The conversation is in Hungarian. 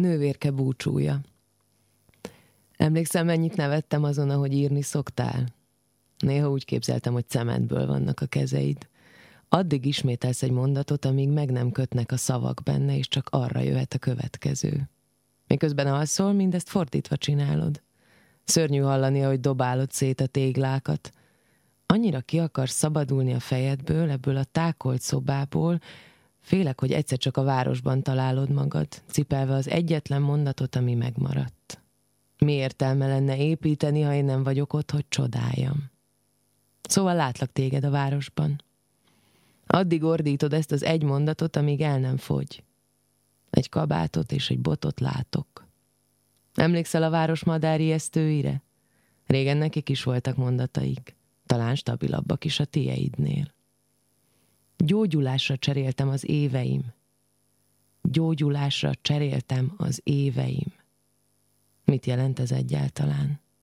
nővérke búcsúja. Emlékszem, mennyit nevettem azon, ahogy írni szoktál? Néha úgy képzeltem, hogy cementből vannak a kezeid. Addig ismételsz egy mondatot, amíg meg nem kötnek a szavak benne, és csak arra jöhet a következő. Miközben alszol, mindezt fordítva csinálod. Szörnyű hallani, hogy dobálod szét a téglákat. Annyira ki akarsz szabadulni a fejedből, ebből a tákolt szobából, félek, hogy egyszer csak a városban találod magad, cipelve az egyetlen mondatot, ami megmaradt. Mi értelme lenne építeni, ha én nem vagyok ott, hogy csodáljam? Szóval látlak téged a városban. Addig ordítod ezt az egy mondatot, amíg el nem fogy. Egy kabátot és egy botot látok. Emlékszel a város madári esztőire? Régen nekik is voltak mondataik, talán stabilabbak is a tieidnél. Gyógyulásra cseréltem az éveim. Gyógyulásra cseréltem az éveim. Mit jelent ez egyáltalán?